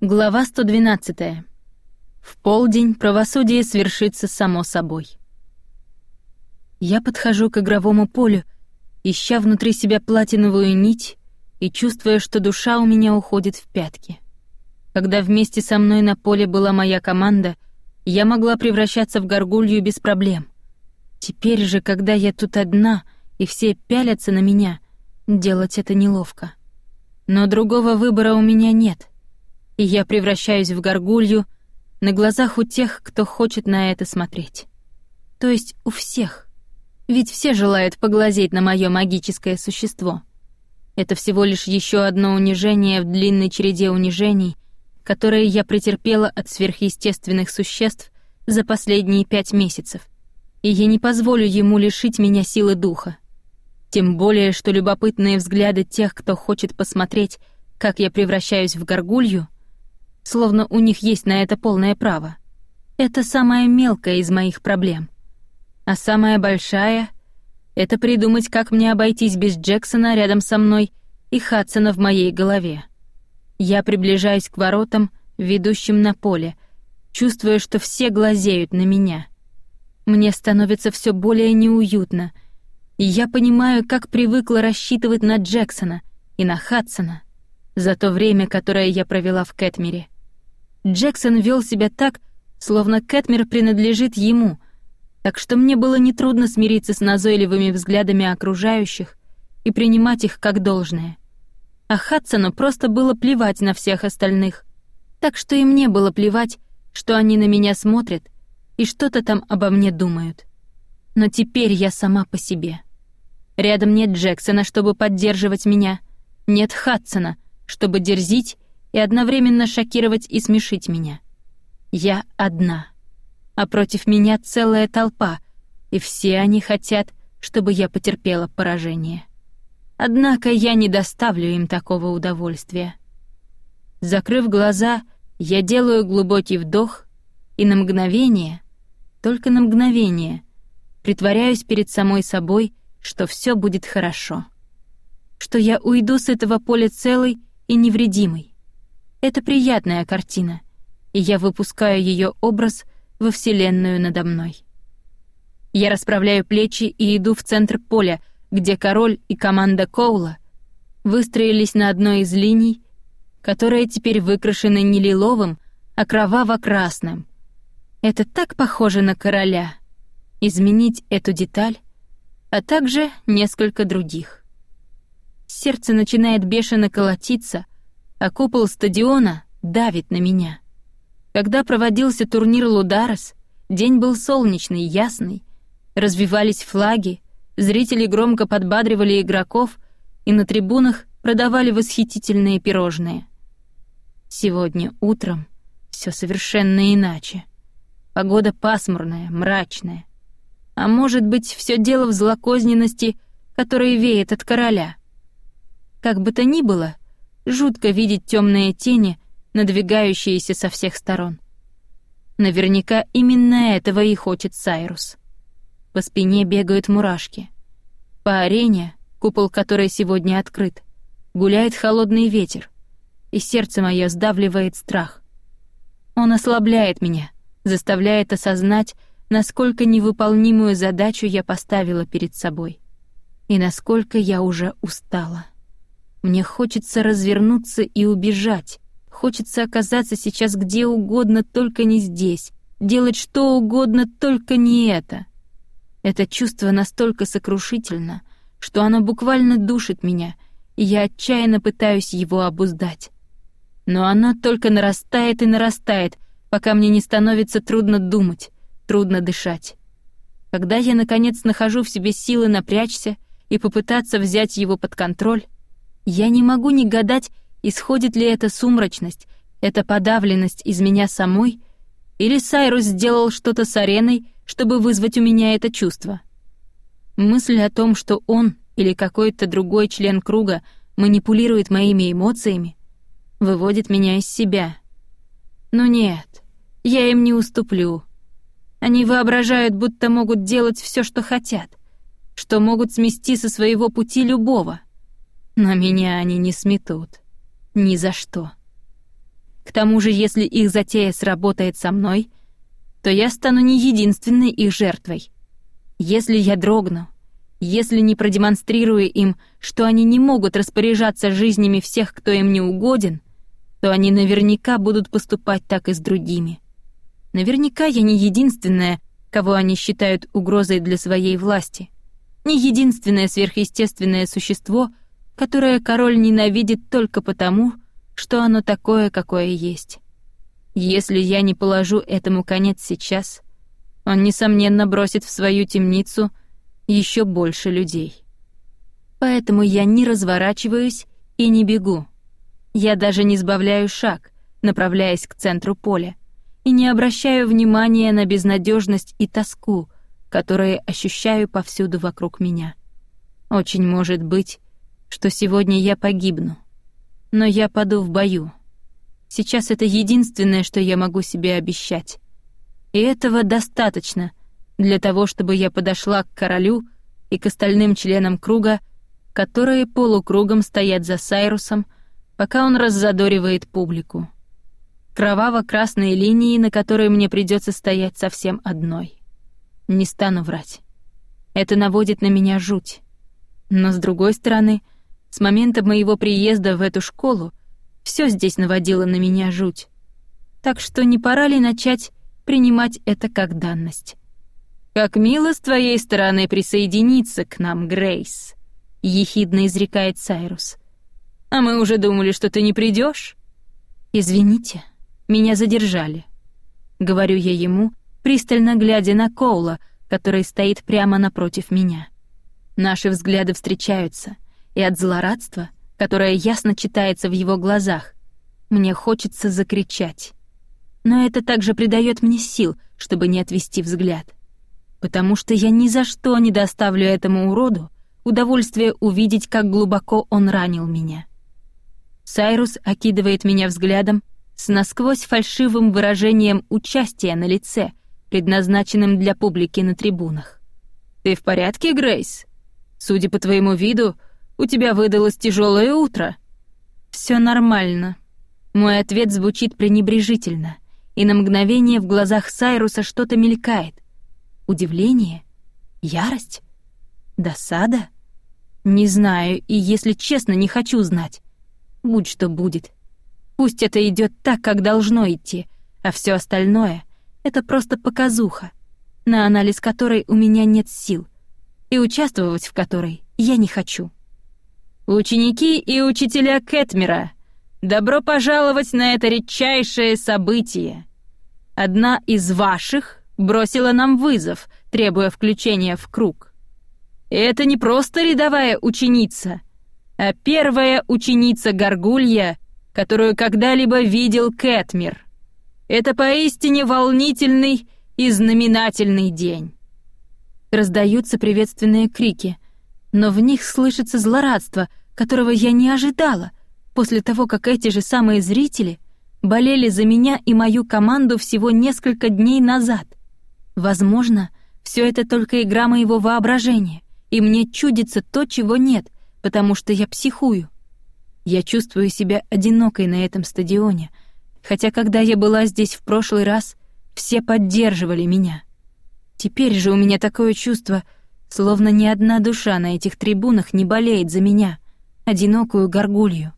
Глава 112. В полдень правосудие свершится само собой. Я подхожу к игровому полю, ища внутри себя платиновую нить и чувствуя, что душа у меня уходит в пятки. Когда вместе со мной на поле была моя команда, я могла превращаться в горгулью без проблем. Теперь же, когда я тут одна, и все пялятся на меня, делать это неловко. Но другого выбора у меня нет — и я превращаюсь в горгулью на глазах у тех, кто хочет на это смотреть. То есть у всех. Ведь все желают поглазеть на мое магическое существо. Это всего лишь еще одно унижение в длинной череде унижений, которые я претерпела от сверхъестественных существ за последние пять месяцев. И я не позволю ему лишить меня силы духа. Тем более, что любопытные взгляды тех, кто хочет посмотреть, как я превращаюсь в горгулью, словно у них есть на это полное право. Это самая мелкая из моих проблем. А самая большая — это придумать, как мне обойтись без Джексона рядом со мной и Хадсона в моей голове. Я приближаюсь к воротам, ведущим на поле, чувствуя, что все глазеют на меня. Мне становится все более неуютно, и я понимаю, как привыкла рассчитывать на Джексона и на Хадсона за то время, которое я провела в Кэтмере. Джексон вел себя так, словно Кэтмер принадлежит ему, так что мне было нетрудно смириться с назойливыми взглядами окружающих и принимать их как должное. А Хадсону просто было плевать на всех остальных, так что и мне было плевать, что они на меня смотрят и что-то там обо мне думают. Но теперь я сама по себе. Рядом нет Джексона, чтобы поддерживать меня, нет Хадсона, чтобы дерзить и одновременно шокировать и смешить меня. Я одна, а против меня целая толпа, и все они хотят, чтобы я потерпела поражение. Однако я не доставлю им такого удовольствия. Закрыв глаза, я делаю глубокий вдох и на мгновение, только на мгновение, притворяюсь перед самой собой, что все будет хорошо. Что я уйду с этого поля целой и невредимой. Это приятная картина, и я выпускаю ее образ во вселенную надо мной. Я расправляю плечи и иду в центр поля, где король и команда Коула выстроились на одной из линий, которая теперь выкрашена не лиловым, а кроваво-красным. Это так похоже на короля. Изменить эту деталь, а также несколько других. Сердце начинает бешено колотиться, а купол стадиона давит на меня. Когда проводился турнир Лударос, день был солнечный, ясный, развивались флаги, зрители громко подбадривали игроков и на трибунах продавали восхитительные пирожные. Сегодня утром все совершенно иначе. Погода пасмурная, мрачная. А может быть, все дело в злокозненности, которая веет от короля. Как бы то ни было, Жутко видеть темные тени, надвигающиеся со всех сторон. Наверняка именно этого и хочет Сайрус. По спине бегают мурашки. По арене, купол которой сегодня открыт, гуляет холодный ветер, и сердце мое сдавливает страх. Он ослабляет меня, заставляет осознать, насколько невыполнимую задачу я поставила перед собой и насколько я уже устала. Мне хочется развернуться и убежать. Хочется оказаться сейчас где угодно, только не здесь. Делать что угодно, только не это. Это чувство настолько сокрушительно, что оно буквально душит меня, и я отчаянно пытаюсь его обуздать. Но оно только нарастает и нарастает, пока мне не становится трудно думать, трудно дышать. Когда я, наконец, нахожу в себе силы напрячься и попытаться взять его под контроль, я не могу не гадать, исходит ли эта сумрачность, эта подавленность из меня самой, или Сайрус сделал что-то с ареной, чтобы вызвать у меня это чувство. Мысль о том, что он или какой-то другой член круга манипулирует моими эмоциями, выводит меня из себя. Но нет, я им не уступлю. Они воображают, будто могут делать все, что хотят, что могут смести со своего пути любого. Но меня они не сметут. Ни за что. К тому же, если их затея сработает со мной, то я стану не единственной их жертвой. Если я дрогну, если не продемонстрирую им, что они не могут распоряжаться жизнями всех, кто им не угоден, то они наверняка будут поступать так и с другими. Наверняка я не единственная, кого они считают угрозой для своей власти. Не единственное сверхъестественное существо, которое король ненавидит только потому, что оно такое, какое есть. Если я не положу этому конец сейчас, он, несомненно, бросит в свою темницу еще больше людей. Поэтому я не разворачиваюсь и не бегу. Я даже не сбавляю шаг, направляясь к центру поля, и не обращаю внимания на безнадежность и тоску, которые ощущаю повсюду вокруг меня. Очень может быть, что сегодня я погибну, но я паду в бою. Сейчас это единственное, что я могу себе обещать. И этого достаточно для того, чтобы я подошла к королю и к остальным членам круга, которые полукругом стоят за Сайрусом, пока он раззадоривает публику. Кроваво-красные линии, на которые мне придется стоять совсем одной. Не стану врать. Это наводит на меня жуть. Но с другой стороны, с момента моего приезда в эту школу все здесь наводило на меня жуть. Так что не пора ли начать принимать это как данность? «Как мило с твоей стороны присоединиться к нам, Грейс», — ехидно изрекает Сайрус. «А мы уже думали, что ты не придешь. «Извините», меня задержали. Говорю я ему, пристально глядя на Коула, который стоит прямо напротив меня. Наши взгляды встречаются, и от злорадства, которое ясно читается в его глазах, мне хочется закричать. Но это также придает мне сил, чтобы не отвести взгляд. Потому что я ни за что не доставлю этому уроду удовольствие увидеть, как глубоко он ранил меня. Сайрус окидывает меня взглядом, с насквозь фальшивым выражением участия на лице, предназначенным для публики на трибунах. «Ты в порядке, Грейс? Судя по твоему виду, у тебя выдалось тяжелое утро». Все нормально». Мой ответ звучит пренебрежительно, и на мгновение в глазах Сайруса что-то мелькает. Удивление? Ярость? Досада? Не знаю, и, если честно, не хочу знать. Будь что будет. Пусть это идет так, как должно идти, а все остальное — это просто показуха, на анализ которой у меня нет сил, и участвовать в которой я не хочу. Ученики и учителя Кэтмера, добро пожаловать на это редчайшее событие. Одна из ваших бросила нам вызов, требуя включения в круг. Это не просто рядовая ученица, а первая ученица Горгулья — которую когда-либо видел Кэтмир. Это поистине волнительный и знаменательный день. Раздаются приветственные крики, но в них слышится злорадство, которого я не ожидала, после того, как эти же самые зрители болели за меня и мою команду всего несколько дней назад. Возможно, все это только игра моего воображения, и мне чудится то, чего нет, потому что я психую. Я чувствую себя одинокой на этом стадионе, хотя когда я была здесь в прошлый раз, все поддерживали меня. Теперь же у меня такое чувство, словно ни одна душа на этих трибунах не болеет за меня, одинокую горгулью.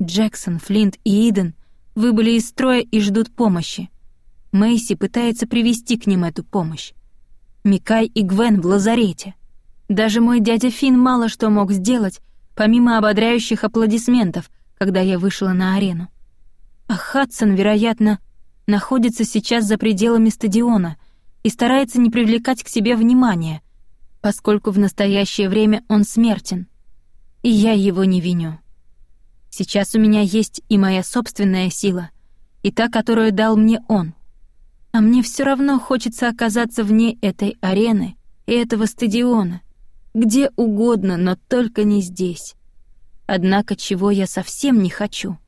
Джексон, Флинт и Иден выбыли из строя и ждут помощи. Мэйси пытается привести к ним эту помощь. Микай и Гвен в лазарете. Даже мой дядя Фин мало что мог сделать, помимо ободряющих аплодисментов, когда я вышла на арену. А Хадсон, вероятно, находится сейчас за пределами стадиона и старается не привлекать к себе внимания, поскольку в настоящее время он смертен. И я его не виню. Сейчас у меня есть и моя собственная сила, и та, которую дал мне он. А мне все равно хочется оказаться вне этой арены и этого стадиона — где угодно, но только не здесь. Однако чего я совсем не хочу,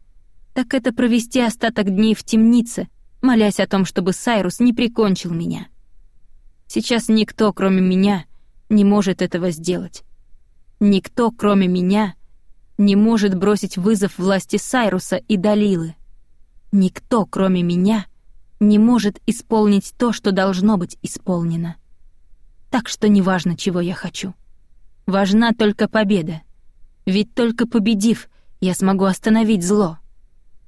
так это провести остаток дней в темнице, молясь о том, чтобы Сайрус не прикончил меня. Сейчас никто, кроме меня, не может этого сделать. Никто, кроме меня, не может бросить вызов власти Сайруса и Далилы. Никто, кроме меня, не может исполнить то, что должно быть исполнено. Так что неважно, чего я хочу. Важна только победа. Ведь только победив, я смогу остановить зло.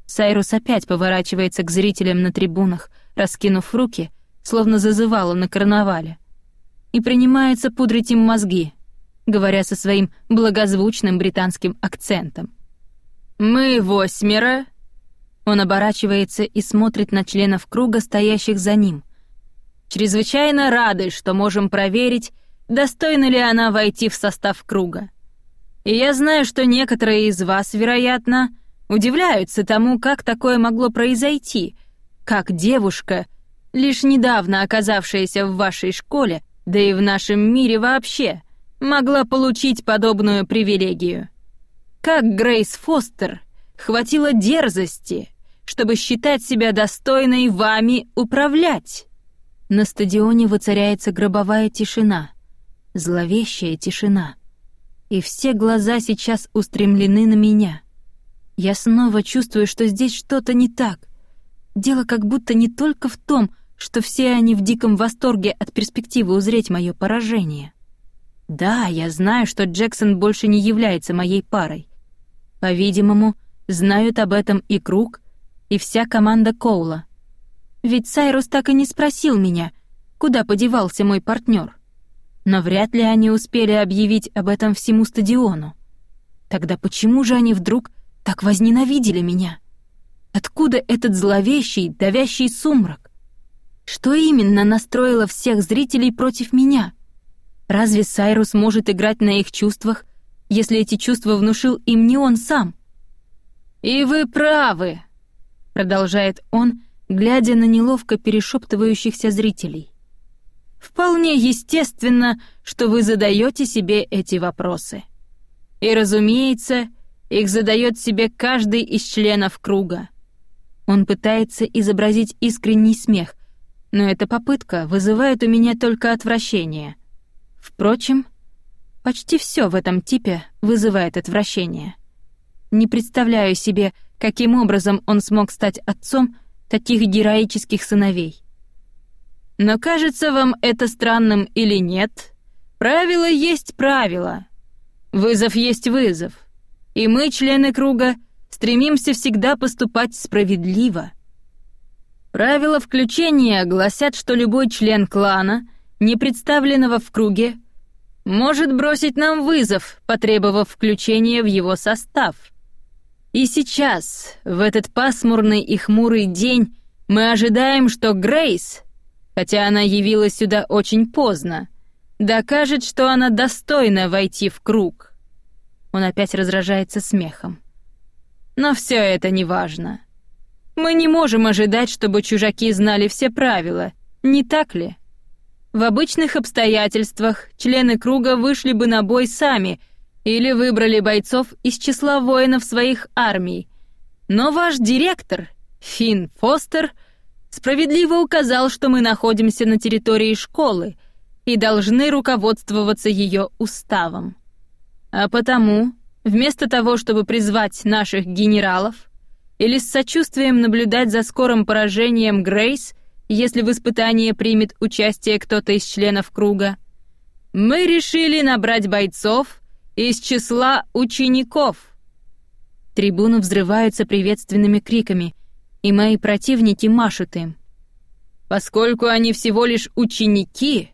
Сайрус опять поворачивается к зрителям на трибунах, раскинув руки, словно зазывало на карнавале, и принимается пудрить им мозги, говоря со своим благозвучным британским акцентом. «Мы восьмеро...» Он оборачивается и смотрит на членов круга, стоящих за ним. «Чрезвычайно рады, что можем проверить, достойна ли она войти в состав круга. И я знаю, что некоторые из вас, вероятно, удивляются тому, как такое могло произойти, как девушка, лишь недавно оказавшаяся в вашей школе, да и в нашем мире вообще, могла получить подобную привилегию. Как Грейс Фостер хватило дерзости, чтобы считать себя достойной вами управлять. На стадионе воцаряется гробовая тишина, зловещая тишина. И все глаза сейчас устремлены на меня. Я снова чувствую, что здесь что-то не так. Дело как будто не только в том, что все они в диком восторге от перспективы узреть мое поражение. Да, я знаю, что Джексон больше не является моей парой. По-видимому, знают об этом и Круг, и вся команда Коула. Ведь Сайрус так и не спросил меня, куда подевался мой партнер. Но вряд ли они успели объявить об этом всему стадиону. Тогда почему же они вдруг так возненавидели меня? Откуда этот зловещий, давящий сумрак? Что именно настроило всех зрителей против меня? Разве Сайрус может играть на их чувствах, если эти чувства внушил им не он сам? «И вы правы», — продолжает он, глядя на неловко перешептывающихся зрителей. «Вполне естественно, что вы задаете себе эти вопросы. И, разумеется, их задает себе каждый из членов круга. Он пытается изобразить искренний смех, но эта попытка вызывает у меня только отвращение. Впрочем, почти все в этом типе вызывает отвращение. Не представляю себе, каким образом он смог стать отцом таких героических сыновей. Но кажется вам это странным или нет, правило есть правило. Вызов есть вызов. И мы, члены круга, стремимся всегда поступать справедливо — Правила включения гласят, что любой член клана, не представленного в круге, может бросить нам вызов, потребовав включения в его состав. И сейчас, в этот пасмурный и хмурый день, мы ожидаем, что Грейс, хотя она явилась сюда очень поздно, докажет, что она достойна войти в круг. Он опять разражается смехом. Но все это не важно. Мы не можем ожидать, чтобы чужаки знали все правила, не так ли? В обычных обстоятельствах члены круга вышли бы на бой сами или выбрали бойцов из числа воинов своих армий. Но ваш директор, Финн Фостер, справедливо указал, что мы находимся на территории школы и должны руководствоваться ее уставом. А потому, вместо того, чтобы призвать наших генералов, или с сочувствием наблюдать за скорым поражением Грейс, если в испытании примет участие кто-то из членов круга. Мы решили набрать бойцов из числа учеников. Трибуны взрываются приветственными криками, и мои противники машут им. Поскольку они всего лишь ученики,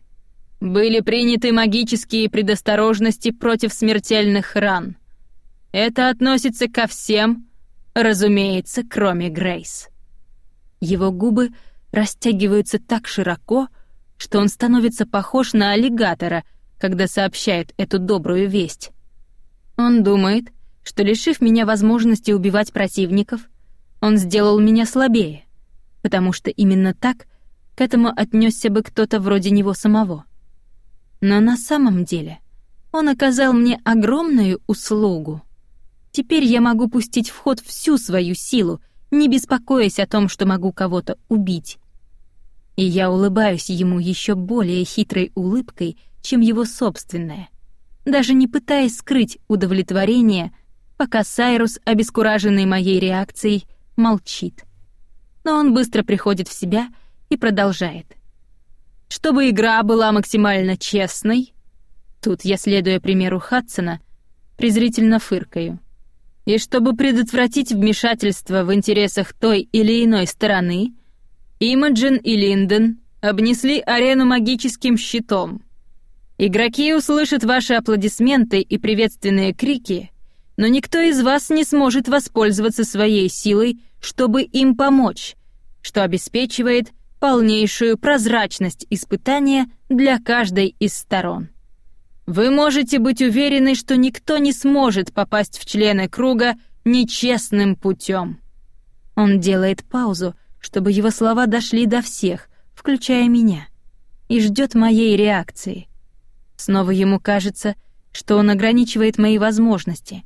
были приняты магические предосторожности против смертельных ран. Это относится ко всем, Разумеется, кроме Грейс. Его губы растягиваются так широко, что он становится похож на аллигатора, когда сообщает эту добрую весть. Он думает, что лишив меня возможности убивать противников, он сделал меня слабее, потому что именно так к этому отнесся бы кто-то вроде него самого. Но на самом деле он оказал мне огромную услугу. Теперь я могу пустить в ход всю свою силу, не беспокоясь о том, что могу кого-то убить. И я улыбаюсь ему еще более хитрой улыбкой, чем его собственная, даже не пытаясь скрыть удовлетворение, пока Сайрус, обескураженный моей реакцией, молчит. но он быстро приходит в себя и продолжает. Чтобы игра была максимально честной, тут я, следуя примеру Хадсона, презрительно фыркаю. И чтобы предотвратить вмешательство в интересах той или иной стороны, Имаджин и Линден обнесли арену магическим щитом. Игроки услышат ваши аплодисменты и приветственные крики, но никто из вас не сможет воспользоваться своей силой, чтобы им помочь, что обеспечивает полнейшую прозрачность испытания для каждой из сторон. Вы можете быть уверены, что никто не сможет попасть в члены круга нечестным путем. Он делает паузу, чтобы его слова дошли до всех, включая меня, и ждет моей реакции. Снова ему кажется, что он ограничивает мои возможности.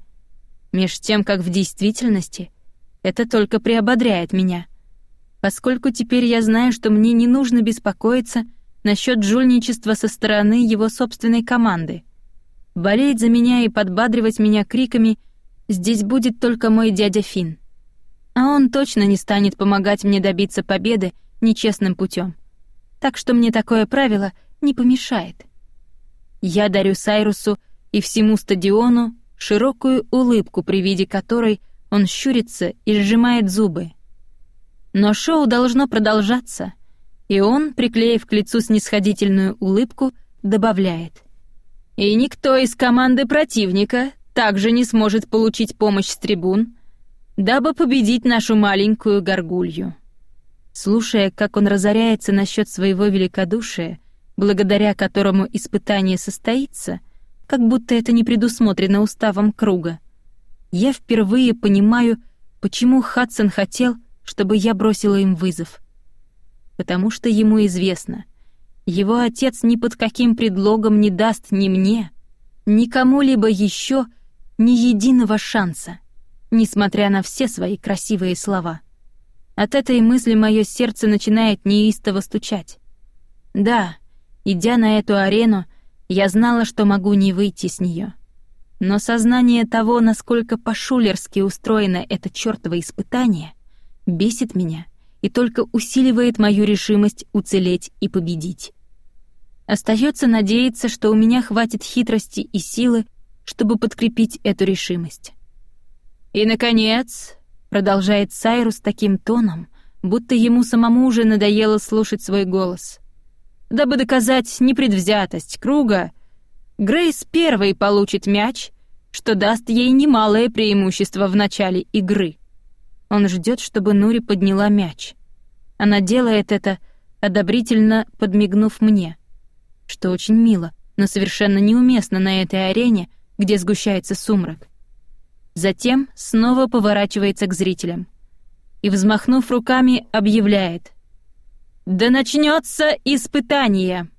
Меж тем, как в действительности это только приободряет меня, поскольку теперь я знаю, что мне не нужно беспокоиться насчет жульничества со стороны его собственной команды. Болеть за меня и подбадривать меня криками здесь будет только мой дядя Фин. А он точно не станет помогать мне добиться победы нечестным путем. Так что мне такое правило не помешает. Я дарю Сайрусу и всему стадиону широкую улыбку, при виде которой он щурится и сжимает зубы. Но шоу должно продолжаться, и он, приклеив к лицу снисходительную улыбку, добавляет. «И никто из команды противника также не сможет получить помощь с трибун, дабы победить нашу маленькую горгулью». Слушая, как он разоряется насчет своего великодушия, благодаря которому испытание состоится, как будто это не предусмотрено уставом круга. Я впервые понимаю, почему Хадсон хотел, чтобы я бросила им вызов. Потому что ему известно, его отец ни под каким предлогом не даст ни мне, ни кому-либо еще ни единого шанса, несмотря на все свои красивые слова. От этой мысли мое сердце начинает неистово стучать. Да, Идя на эту арену, я знала, что могу не выйти с нее. Но сознание того, насколько по-шулерски устроено это чёртово испытание, бесит меня и только усиливает мою решимость уцелеть и победить. Остается надеяться, что у меня хватит хитрости и силы, чтобы подкрепить эту решимость. И, наконец, продолжает Сайрус таким тоном, будто ему самому уже надоело слушать свой голос. Дабы доказать непредвзятость круга, Грейс первой получит мяч, что даст ей немалое преимущество в начале игры. Он ждет, чтобы Нури подняла мяч. Она делает это, одобрительно подмигнув мне, что очень мило, но совершенно неуместно на этой арене, где сгущается сумрак. Затем снова поворачивается к зрителям и, взмахнув руками, объявляет. Да начнется испытание.